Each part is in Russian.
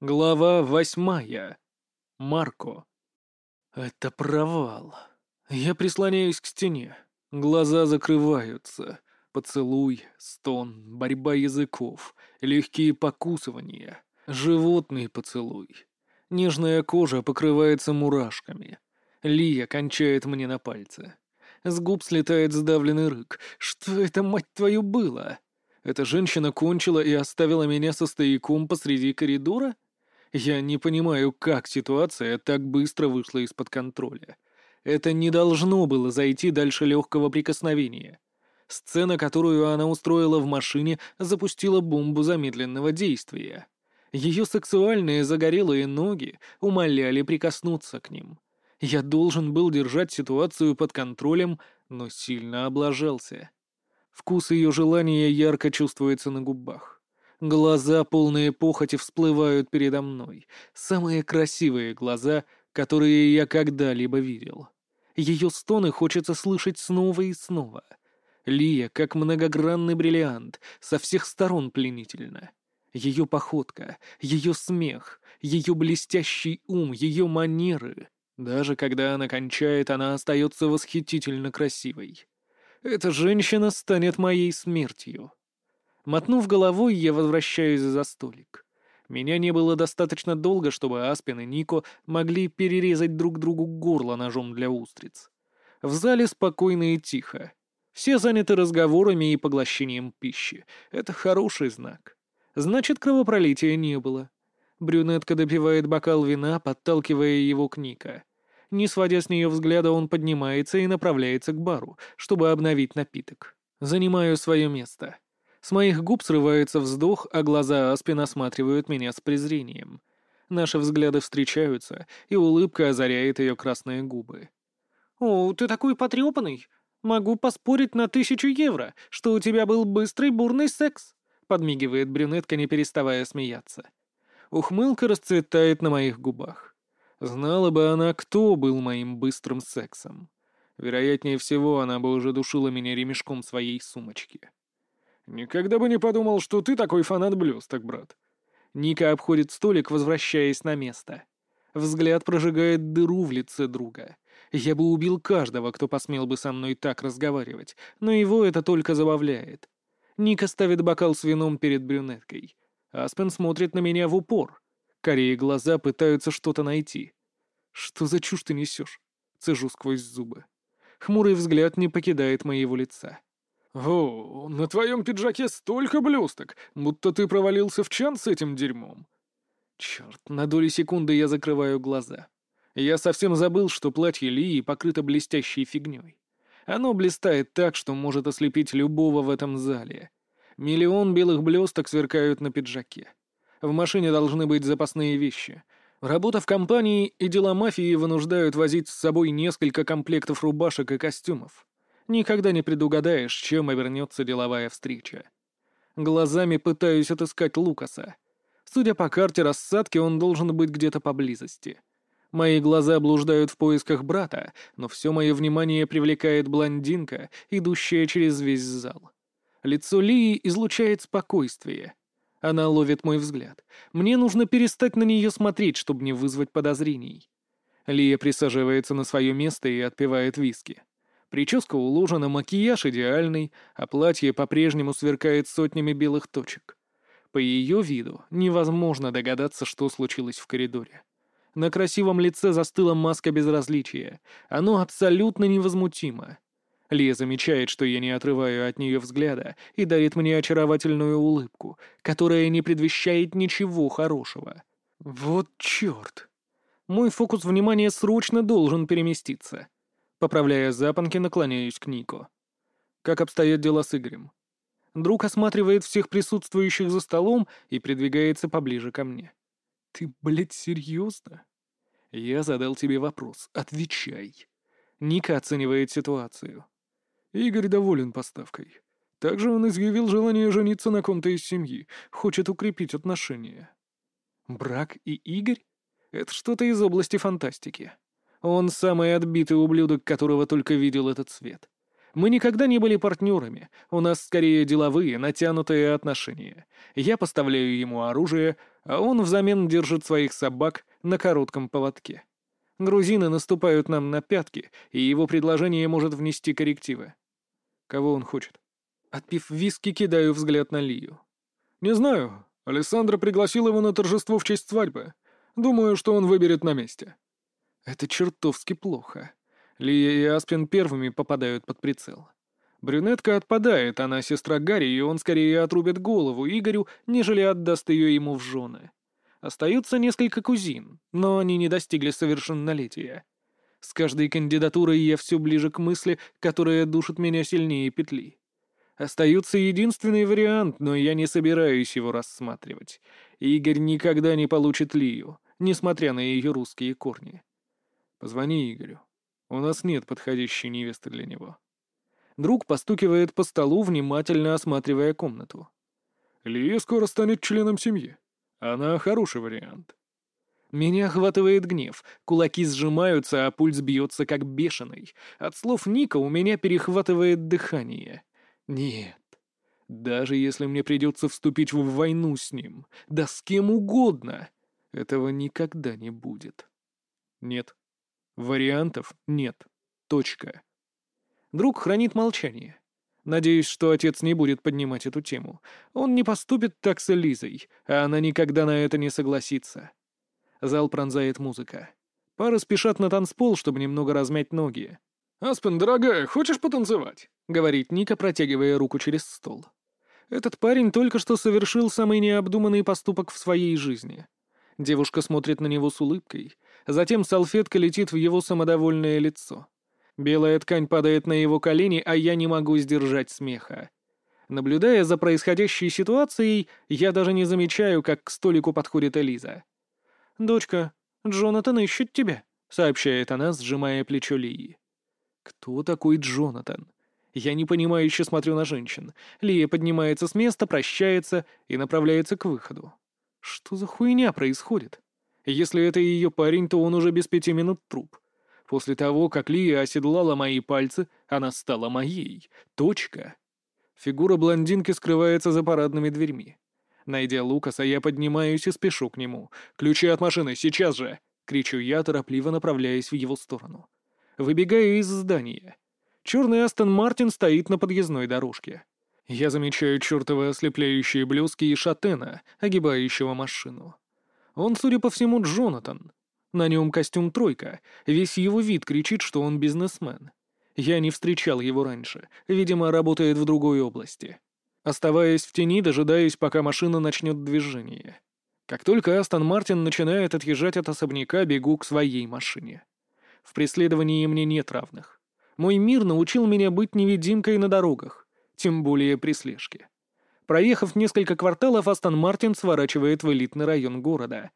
Глава восьмая. Марко. Это провал. Я прислоняюсь к стене. Глаза закрываются. Поцелуй, стон, борьба языков, легкие покусывания, животный поцелуй. Нежная кожа покрывается мурашками. Лия кончает мне на пальце. С губ слетает сдавленный рык. Что это, мать твою, было? Эта женщина кончила и оставила меня со стояком посреди коридора? Я не понимаю, как ситуация так быстро вышла из-под контроля. Это не должно было зайти дальше легкого прикосновения. Сцена, которую она устроила в машине, запустила бомбу замедленного действия. Ее сексуальные загорелые ноги умоляли прикоснуться к ним. Я должен был держать ситуацию под контролем, но сильно облажался. Вкус ее желания ярко чувствуется на губах. Глаза, полные похоти, всплывают передо мной. Самые красивые глаза, которые я когда-либо видел. Ее стоны хочется слышать снова и снова. Лия, как многогранный бриллиант, со всех сторон пленительна. Ее походка, ее смех, ее блестящий ум, ее манеры. Даже когда она кончает, она остается восхитительно красивой. Эта женщина станет моей смертью. Мотнув головой, я возвращаюсь за столик. Меня не было достаточно долго, чтобы Аспин и Нико могли перерезать друг другу горло ножом для устриц. В зале спокойно и тихо. Все заняты разговорами и поглощением пищи. Это хороший знак. Значит, кровопролития не было. Брюнетка допивает бокал вина, подталкивая его к Ника. Не сводя с нее взгляда, он поднимается и направляется к бару, чтобы обновить напиток. Занимаю свое место. С моих губ срывается вздох, а глаза Аспин осматривают меня с презрением. Наши взгляды встречаются, и улыбка озаряет ее красные губы. «О, ты такой потрепанный! Могу поспорить на тысячу евро, что у тебя был быстрый бурный секс!» — подмигивает брюнетка, не переставая смеяться. Ухмылка расцветает на моих губах. Знала бы она, кто был моим быстрым сексом. Вероятнее всего, она бы уже душила меня ремешком своей сумочки. «Никогда бы не подумал, что ты такой фанат блюсток, брат». Ника обходит столик, возвращаясь на место. Взгляд прожигает дыру в лице друга. Я бы убил каждого, кто посмел бы со мной так разговаривать, но его это только забавляет. Ника ставит бокал с вином перед брюнеткой. Аспен смотрит на меня в упор. Корее глаза пытаются что-то найти. «Что за чушь ты несешь?» — цежу сквозь зубы. Хмурый взгляд не покидает моего лица. «О, на твоем пиджаке столько блесток, будто ты провалился в чан с этим дерьмом». Черт, на доли секунды я закрываю глаза. Я совсем забыл, что платье Лии покрыто блестящей фигней. Оно блистает так, что может ослепить любого в этом зале. Миллион белых блесток сверкают на пиджаке. В машине должны быть запасные вещи. Работа в компании и дела мафии вынуждают возить с собой несколько комплектов рубашек и костюмов. Никогда не предугадаешь, чем обернется деловая встреча. Глазами пытаюсь отыскать Лукаса. Судя по карте рассадки, он должен быть где-то поблизости. Мои глаза блуждают в поисках брата, но все мое внимание привлекает блондинка, идущая через весь зал. Лицо Лии излучает спокойствие. Она ловит мой взгляд. Мне нужно перестать на нее смотреть, чтобы не вызвать подозрений. Лия присаживается на свое место и отпивает виски. Прическа уложена, макияж идеальный, а платье по-прежнему сверкает сотнями белых точек. По ее виду невозможно догадаться, что случилось в коридоре. На красивом лице застыла маска безразличия. Оно абсолютно невозмутимо. Лия замечает, что я не отрываю от нее взгляда, и дарит мне очаровательную улыбку, которая не предвещает ничего хорошего. Вот черт! Мой фокус внимания срочно должен переместиться. Поправляя запонки, наклоняюсь к Нико. Как обстоят дела с Игорем? Друг осматривает всех присутствующих за столом и придвигается поближе ко мне. «Ты, блядь, серьезно?» «Я задал тебе вопрос. Отвечай». Ника оценивает ситуацию. Игорь доволен поставкой. Также он изъявил желание жениться на ком-то из семьи, хочет укрепить отношения. Брак и Игорь? Это что-то из области фантастики. Он самый отбитый ублюдок, которого только видел этот свет. Мы никогда не были партнерами, у нас скорее деловые, натянутые отношения. Я поставляю ему оружие, а он взамен держит своих собак на коротком поводке. Грузины наступают нам на пятки, и его предложение может внести коррективы. Кого он хочет? Отпив виски, кидаю взгляд на Лию. «Не знаю. Александра пригласил его на торжество в честь свадьбы. Думаю, что он выберет на месте». Это чертовски плохо. Лия и Аспин первыми попадают под прицел. Брюнетка отпадает, она сестра Гарри, и он скорее отрубит голову Игорю, нежели отдаст ее ему в жены. Остаются несколько кузин, но они не достигли совершеннолетия. С каждой кандидатурой я все ближе к мысли, которая душит меня сильнее петли. Остается единственный вариант, но я не собираюсь его рассматривать. Игорь никогда не получит Лию, несмотря на ее русские корни. Позвони Игорю. У нас нет подходящей невесты для него. Друг постукивает по столу, внимательно осматривая комнату. Лия скоро станет членом семьи. Она хороший вариант. Меня охватывает гнев, кулаки сжимаются, а пульс бьется как бешеный. От слов Ника у меня перехватывает дыхание. Нет. Даже если мне придется вступить в войну с ним, да с кем угодно, этого никогда не будет. Нет. Вариантов нет. Точка. Друг хранит молчание. Надеюсь, что отец не будет поднимать эту тему. Он не поступит так с Элизой, а она никогда на это не согласится. Зал пронзает музыка. Пары спешат на танцпол, чтобы немного размять ноги. «Аспен, дорогая, хочешь потанцевать?» — говорит Ника, протягивая руку через стол. Этот парень только что совершил самый необдуманный поступок в своей жизни. Девушка смотрит на него с улыбкой, затем салфетка летит в его самодовольное лицо. Белая ткань падает на его колени, а я не могу сдержать смеха. Наблюдая за происходящей ситуацией, я даже не замечаю, как к столику подходит Элиза. «Дочка, Джонатан ищет тебя», — сообщает она, сжимая плечо Лии. «Кто такой Джонатан?» Я непонимающе смотрю на женщин. Лия поднимается с места, прощается и направляется к выходу. Что за хуйня происходит? Если это ее парень, то он уже без пяти минут труп. После того, как Лия оседлала мои пальцы, она стала моей. Точка. Фигура блондинки скрывается за парадными дверьми. Найдя Лукаса, я поднимаюсь и спешу к нему. «Ключи от машины, сейчас же!» — кричу я, торопливо направляясь в его сторону. Выбегаю из здания. Черный Астон Мартин стоит на подъездной дорожке. Я замечаю чертовы ослепляющие блески и шатена, огибающего машину. Он, судя по всему, Джонатан. На нем костюм «тройка», весь его вид кричит, что он бизнесмен. Я не встречал его раньше, видимо, работает в другой области. Оставаясь в тени, дожидаюсь, пока машина начнет движение. Как только Астон Мартин начинает отъезжать от особняка, бегу к своей машине. В преследовании мне нет равных. Мой мир научил меня быть невидимкой на дорогах, тем более при слежке. Проехав несколько кварталов, Астон Мартин сворачивает в элитный район города.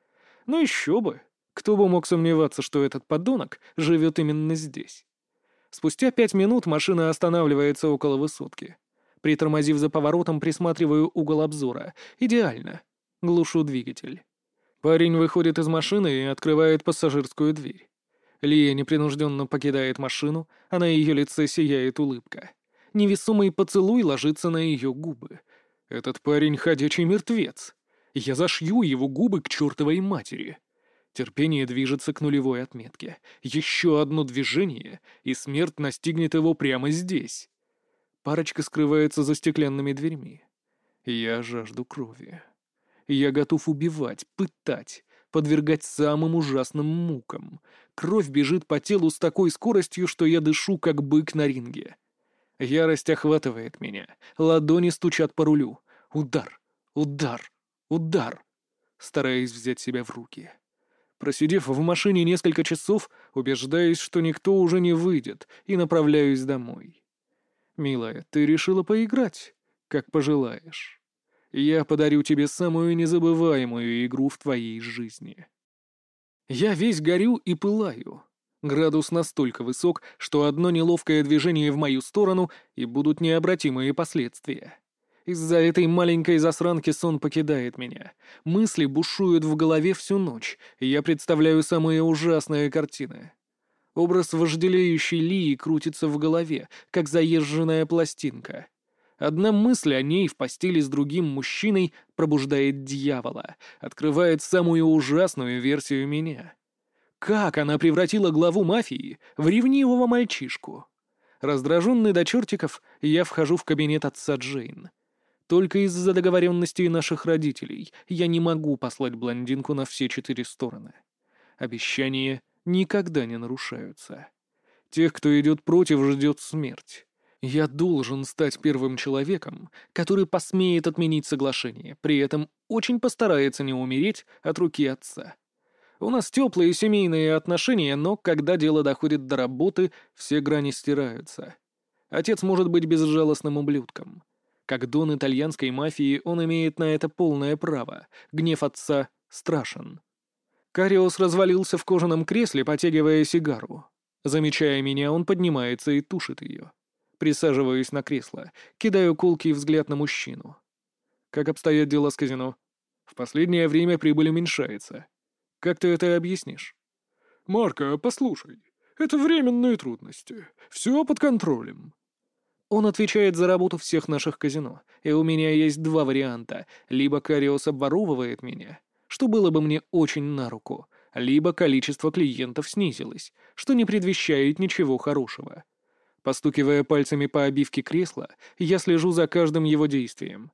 Ну еще бы, кто бы мог сомневаться, что этот подонок живет именно здесь? Спустя пять минут машина останавливается около высотки. Притормозив за поворотом, присматриваю угол обзора. Идеально. Глушу двигатель. Парень выходит из машины и открывает пассажирскую дверь. Лия непринужденно покидает машину, а на ее лице сияет улыбка. Невесомый поцелуй ложится на ее губы. Этот парень — ходячий мертвец. Я зашью его губы к чертовой матери. Терпение движется к нулевой отметке. Еще одно движение, и смерть настигнет его прямо здесь. Парочка скрывается за стеклянными дверьми. Я жажду крови. Я готов убивать, пытать, подвергать самым ужасным мукам. Кровь бежит по телу с такой скоростью, что я дышу, как бык на ринге. Ярость охватывает меня. Ладони стучат по рулю. Удар, удар, удар. Стараясь взять себя в руки. Просидев в машине несколько часов, убеждаюсь, что никто уже не выйдет, и направляюсь домой. «Милая, ты решила поиграть? Как пожелаешь. Я подарю тебе самую незабываемую игру в твоей жизни». Я весь горю и пылаю. Градус настолько высок, что одно неловкое движение в мою сторону, и будут необратимые последствия. Из-за этой маленькой засранки сон покидает меня. Мысли бушуют в голове всю ночь, и я представляю самые ужасные картины. Образ вожделеющей Лии крутится в голове, как заезженная пластинка. Одна мысль о ней в постели с другим мужчиной пробуждает дьявола, открывает самую ужасную версию меня. Как она превратила главу мафии в ревнивого мальчишку? Раздраженный до чертиков, я вхожу в кабинет отца Джейн. Только из-за договоренностей наших родителей я не могу послать блондинку на все четыре стороны. Обещания никогда не нарушаются. Тех, кто идет против, ждет смерть. Я должен стать первым человеком, который посмеет отменить соглашение, при этом очень постарается не умереть от руки отца. У нас теплые семейные отношения, но когда дело доходит до работы, все грани стираются. Отец может быть безжалостным ублюдком. Как дон итальянской мафии, он имеет на это полное право. Гнев отца страшен. Кариос развалился в кожаном кресле, потягивая сигару. Замечая меня, он поднимается и тушит ее. Присаживаюсь на кресло, кидаю колкий взгляд на мужчину. Как обстоят дела с казино? В последнее время прибыль уменьшается. Как ты это объяснишь? Марка, послушай, это временные трудности. Все под контролем. Он отвечает за работу всех наших казино, и у меня есть два варианта. Либо Кариос обворовывает меня, что было бы мне очень на руку, либо количество клиентов снизилось, что не предвещает ничего хорошего. Постукивая пальцами по обивке кресла, я слежу за каждым его действием.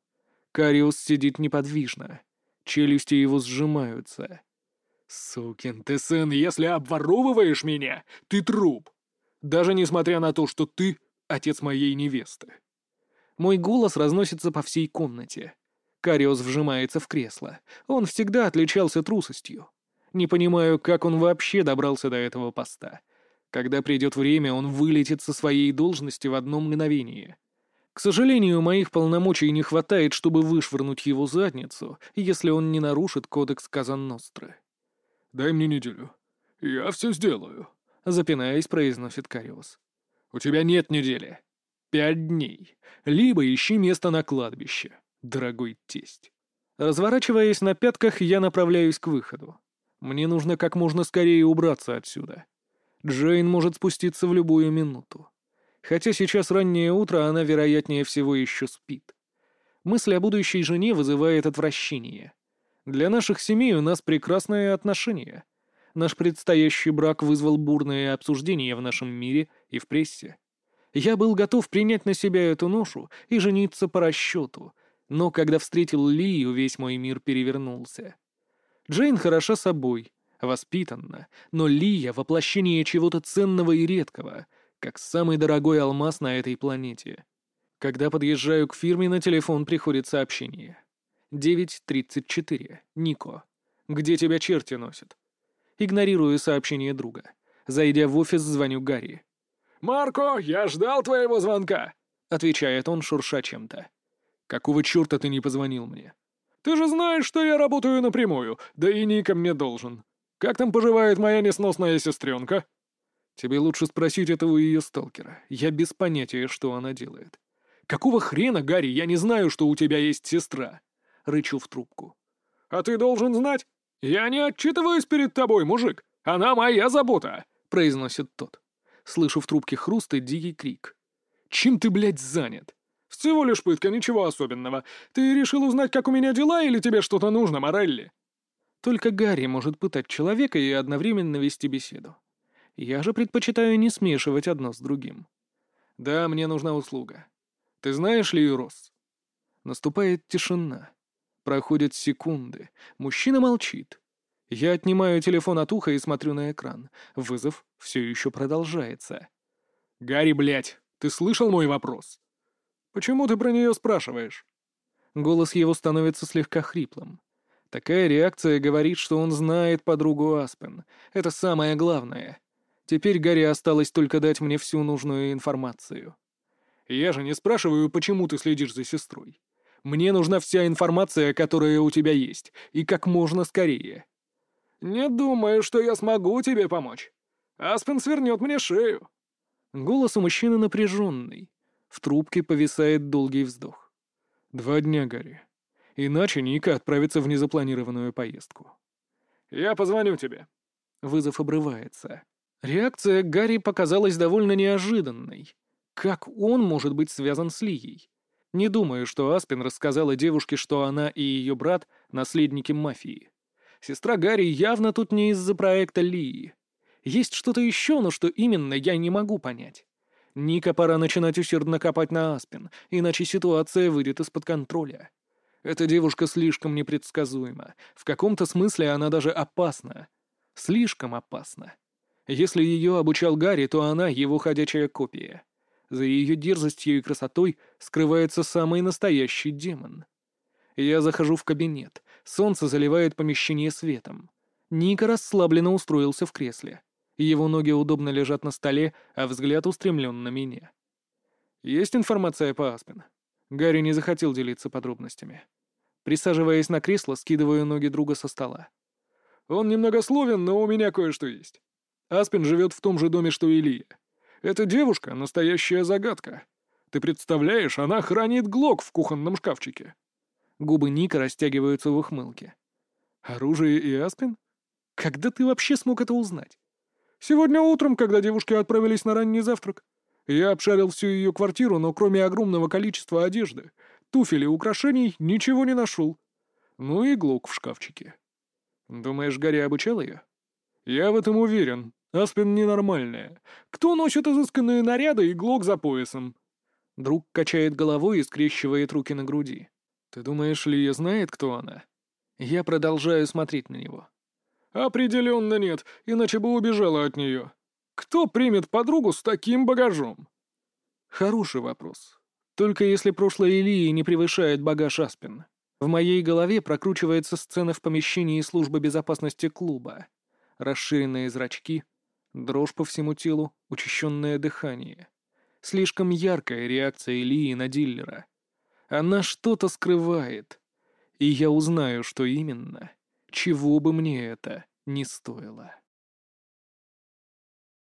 Кариус сидит неподвижно. Челюсти его сжимаются. «Сукин ты сын, если обворовываешь меня, ты труп. Даже несмотря на то, что ты отец моей невесты». Мой голос разносится по всей комнате. Кариус вжимается в кресло. Он всегда отличался трусостью. Не понимаю, как он вообще добрался до этого поста. Когда придет время, он вылетит со своей должности в одно мгновение. К сожалению, моих полномочий не хватает, чтобы вышвырнуть его задницу, если он не нарушит кодекс Казанностры. «Дай мне неделю. Я все сделаю», — запинаясь, произносит Кариус. «У тебя нет недели. Пять дней. Либо ищи место на кладбище, дорогой тесть». Разворачиваясь на пятках, я направляюсь к выходу. Мне нужно как можно скорее убраться отсюда. Джейн может спуститься в любую минуту. Хотя сейчас раннее утро, она, вероятнее всего, еще спит. Мысль о будущей жене вызывает отвращение. Для наших семей у нас прекрасные отношения. Наш предстоящий брак вызвал бурные обсуждения в нашем мире и в прессе. Я был готов принять на себя эту ношу и жениться по расчету, но когда встретил Лию, весь мой мир перевернулся. Джейн хороша собой, воспитанна, но Лия — воплощение чего-то ценного и редкого, как самый дорогой алмаз на этой планете. Когда подъезжаю к фирме, на телефон приходит сообщение. 9.34. Нико. Где тебя черти носят? Игнорирую сообщение друга. Зайдя в офис, звоню Гарри. «Марко, я ждал твоего звонка!» — отвечает он, шурша чем-то. «Какого черта ты не позвонил мне?» «Ты же знаешь, что я работаю напрямую, да и Ника мне должен. Как там поживает моя несносная сестренка?» «Тебе лучше спросить этого ее сталкера. Я без понятия, что она делает». «Какого хрена, Гарри, я не знаю, что у тебя есть сестра?» Рычу в трубку. «А ты должен знать. Я не отчитываюсь перед тобой, мужик. Она моя забота», — произносит тот. Слышу в трубке хруст и дикий крик. «Чем ты, блядь, занят?» «Всего лишь пытка, ничего особенного. Ты решил узнать, как у меня дела, или тебе что-то нужно, Морелли?» Только Гарри может пытать человека и одновременно вести беседу. Я же предпочитаю не смешивать одно с другим. Да, мне нужна услуга. Ты знаешь Лию Росс? Наступает тишина. Проходят секунды. Мужчина молчит. Я отнимаю телефон от уха и смотрю на экран. Вызов все еще продолжается. «Гарри, блядь, ты слышал мой вопрос?» «Почему ты про нее спрашиваешь?» Голос его становится слегка хриплым. Такая реакция говорит, что он знает подругу Аспен. Это самое главное. Теперь Гарри осталось только дать мне всю нужную информацию. Я же не спрашиваю, почему ты следишь за сестрой. Мне нужна вся информация, которая у тебя есть, и как можно скорее. Не думаю, что я смогу тебе помочь. Аспен свернет мне шею. Голос у мужчины напряженный. В трубке повисает долгий вздох. Два дня, Гарри. Иначе Ника отправится в незапланированную поездку. «Я позвоню тебе». Вызов обрывается. Реакция Гарри показалась довольно неожиданной. Как он может быть связан с Лией? Не думаю, что Аспин рассказала девушке, что она и ее брат — наследники мафии. Сестра Гарри явно тут не из-за проекта Лии. Есть что-то еще, но что именно, я не могу понять. Ника пора начинать усердно копать на Аспин, иначе ситуация выйдет из-под контроля. Эта девушка слишком непредсказуема. В каком-то смысле она даже опасна. Слишком опасна. Если ее обучал Гарри, то она его ходячая копия. За ее дерзостью и красотой скрывается самый настоящий демон. Я захожу в кабинет. Солнце заливает помещение светом. Ника расслабленно устроился в кресле. Его ноги удобно лежат на столе, а взгляд устремлен на меня. Есть информация по Аспен? Гарри не захотел делиться подробностями. Присаживаясь на кресло, скидываю ноги друга со стола. Он немногословен, но у меня кое-что есть. Аспен живет в том же доме, что и Илья. Эта девушка — настоящая загадка. Ты представляешь, она хранит глок в кухонном шкафчике. Губы Ника растягиваются в ухмылке. Оружие и Аспен? Когда ты вообще смог это узнать? Сегодня утром, когда девушки отправились на ранний завтрак. Я обшарил всю ее квартиру, но кроме огромного количества одежды, туфель и украшений ничего не нашел. Ну и глок в шкафчике. Думаешь, Гарри обучал ее? Я в этом уверен. Аспен ненормальная. Кто носит изысканные наряды и глок за поясом? Друг качает головой и скрещивает руки на груди. Ты думаешь, Лия знает, кто она? Я продолжаю смотреть на него. Определенно нет, иначе бы убежала от нее. Кто примет подругу с таким багажом? Хороший вопрос. Только если прошлое Илии не превышает багаж Аспин. В моей голове прокручивается сцена в помещении службы безопасности клуба. Расширенные зрачки, дрожь по всему телу, учащенное дыхание. Слишком яркая реакция Илии на диллера. Она что-то скрывает. И я узнаю, что именно — чего бы мне это ни стоило.